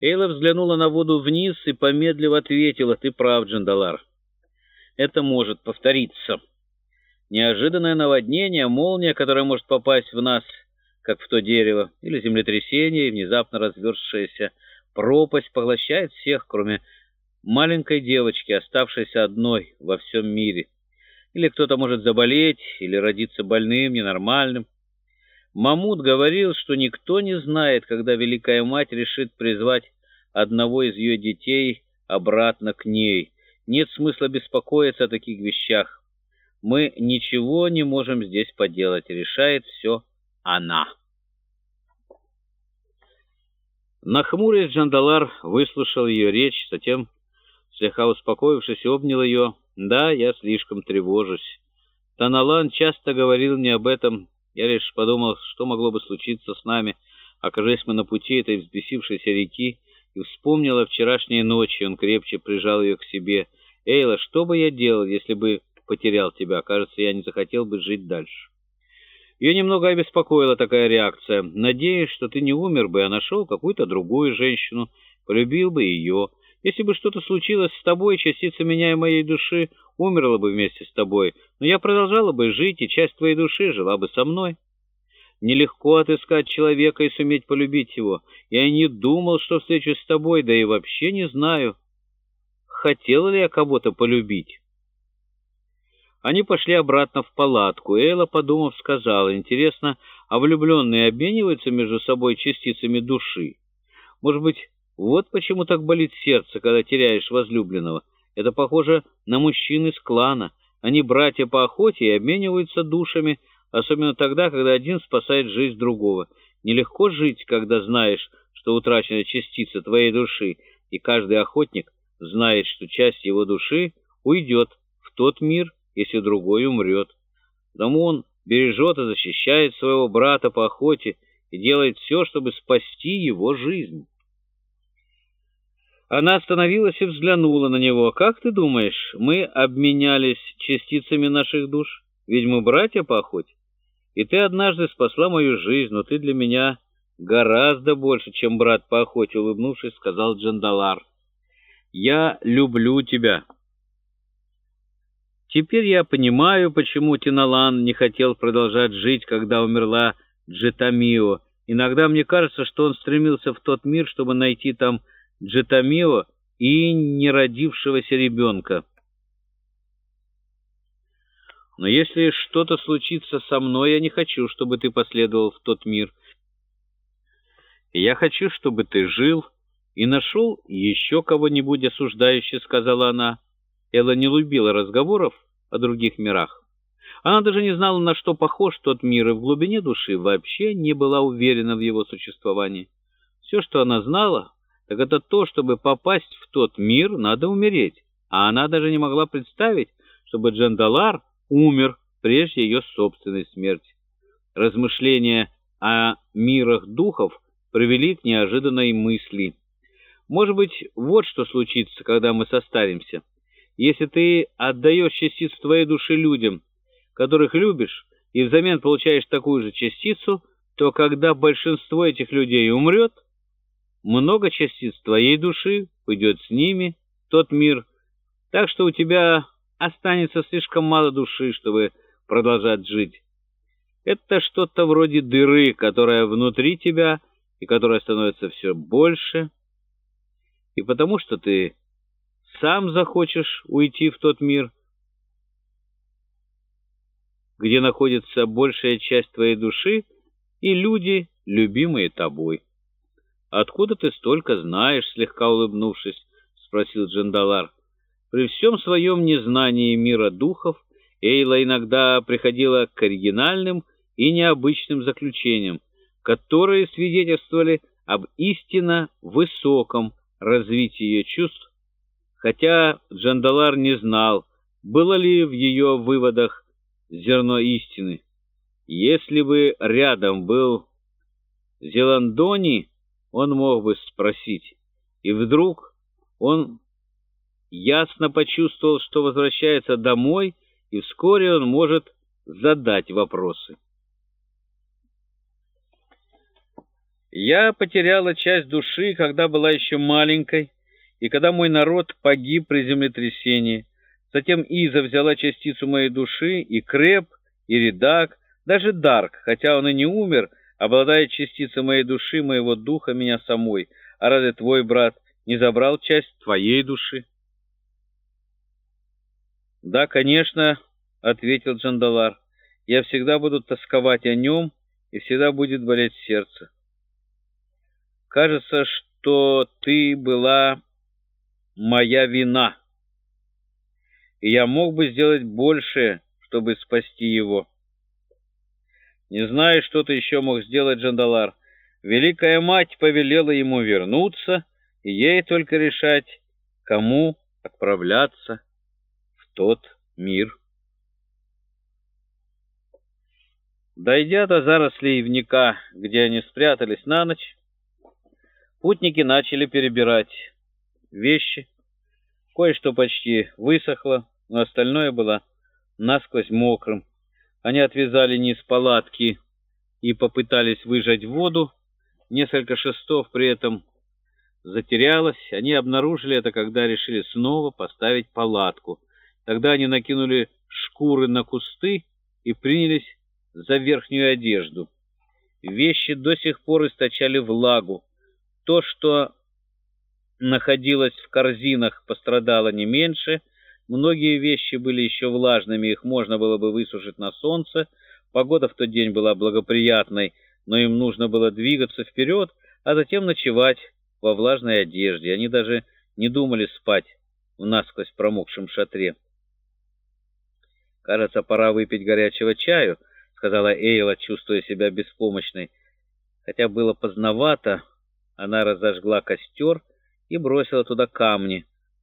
Эйла взглянула на воду вниз и помедлив ответила, «Ты прав, Джандалар. Это может повториться. Неожиданное наводнение, молния, которая может попасть в нас, как в то дерево, или землетрясение, и внезапно разверзшаяся пропасть поглощает всех, кроме маленькой девочки, оставшейся одной во всем мире. Или кто-то может заболеть, или родиться больным, ненормальным. Мамут говорил, что никто не знает, когда Великая Мать решит призвать одного из ее детей обратно к ней. Нет смысла беспокоиться о таких вещах. Мы ничего не можем здесь поделать. Решает все она. Нахмурясь, Джандалар выслушал ее речь, затем, слегка успокоившись, обнял ее. «Да, я слишком тревожусь. Таналан часто говорил мне об этом, я лишь подумал, что могло бы случиться с нами, окажись мы на пути этой взбесившейся реки, и вспомнил о вчерашней ночи, он крепче прижал ее к себе. «Эйла, что бы я делал, если бы потерял тебя? Кажется, я не захотел бы жить дальше». Ее немного обеспокоила такая реакция. «Надеюсь, что ты не умер бы, а нашел какую-то другую женщину, полюбил бы ее». Если бы что-то случилось с тобой, частица меня и моей души умерла бы вместе с тобой, но я продолжала бы жить, и часть твоей души жила бы со мной. Нелегко отыскать человека и суметь полюбить его. Я не думал, что встречусь с тобой, да и вообще не знаю, хотел ли я кого-то полюбить. Они пошли обратно в палатку. Эйла, подумав, сказала, интересно, а влюбленные обмениваются между собой частицами души? Может быть, вот почему так болит сердце, когда теряешь возлюбленного. Это похоже на мужчин из клана. Они братья по охоте и обмениваются душами, особенно тогда, когда один спасает жизнь другого. Нелегко жить, когда знаешь, что утрачена частица твоей души, и каждый охотник знает, что часть его души уйдет в тот мир, если другой умрет. Потому он бережет и защищает своего брата по охоте и делает все, чтобы спасти его жизнь. Она остановилась и взглянула на него. «Как ты думаешь, мы обменялись частицами наших душ? Ведь мы братья по охоте. И ты однажды спасла мою жизнь, но ты для меня гораздо больше, чем брат по охоте», — улыбнувшись, сказал Джандалар. «Я люблю тебя». Теперь я понимаю, почему Тиналан не хотел продолжать жить, когда умерла Джетамио. Иногда мне кажется, что он стремился в тот мир, чтобы найти там Джетамио и неродившегося ребенка. Но если что-то случится со мной, я не хочу, чтобы ты последовал в тот мир. Я хочу, чтобы ты жил и нашел еще кого-нибудь осуждающего, сказала она. Элла не любила разговоров о других мирах. Она даже не знала, на что похож тот мир, и в глубине души вообще не была уверена в его существовании. Все, что она знала, так это то, чтобы попасть в тот мир, надо умереть. А она даже не могла представить, чтобы Джандалар умер прежде ее собственной смерти. Размышления о мирах духов привели к неожиданной мысли. Может быть, вот что случится, когда мы состаримся. Если ты отдаешь частицу твоей души людям, которых любишь, и взамен получаешь такую же частицу, то когда большинство этих людей умрет, много частиц твоей души уйдет с ними в тот мир, так что у тебя останется слишком мало души, чтобы продолжать жить. Это что-то вроде дыры, которая внутри тебя и которая становится все больше. И потому что ты сам захочешь уйти в тот мир, где находится большая часть твоей души и люди, любимые тобой. «Откуда ты столько знаешь?» — слегка улыбнувшись, спросил Джандалар. При всем своем незнании мира духов Эйла иногда приходила к оригинальным и необычным заключениям, которые свидетельствовали об истинно высоком развитии ее чувств, хотя Джандалар не знал, было ли в ее выводах зерно истины. Если бы рядом был Зеландони, он мог бы спросить. И вдруг он ясно почувствовал, что возвращается домой, и вскоре он может задать вопросы. Я потеряла часть души, когда была еще маленькой, и когда мой народ погиб при землетрясении. Затем Иза взяла частицу моей души, и Креп, и Редак, даже Дарк, хотя он и не умер, обладает частицей моей души, моего духа, меня самой. А разве твой брат не забрал часть твоей души? «Да, конечно», — ответил Джандалар, — «я всегда буду тосковать о нем, и всегда будет болеть сердце». Кажется, что ты была моя вина, и я мог бы сделать больше, чтобы спасти его. Не знаю, что ты еще мог сделать, Джандалар. Великая мать повелела ему вернуться, и ей только решать, кому отправляться в тот мир. Дойдя до зарослей ивника, где они спрятались на ночь, Путники начали перебирать вещи. Кое-что почти высохло, но остальное было насквозь мокрым. Они отвязали низ палатки и попытались выжать воду. Несколько шестов при этом затерялось. Они обнаружили это, когда решили снова поставить палатку. Тогда они накинули шкуры на кусты и принялись за верхнюю одежду. Вещи до сих пор источали влагу. То, что находилось в корзинах, пострадало не меньше. Многие вещи были еще влажными, их можно было бы высушить на солнце. Погода в тот день была благоприятной, но им нужно было двигаться вперед, а затем ночевать во влажной одежде. Они даже не думали спать в насквозь промокшем шатре. «Кажется, пора выпить горячего чаю», — сказала Эйла, чувствуя себя беспомощной. Хотя было поздновато, она разожгла костер и бросила туда камни —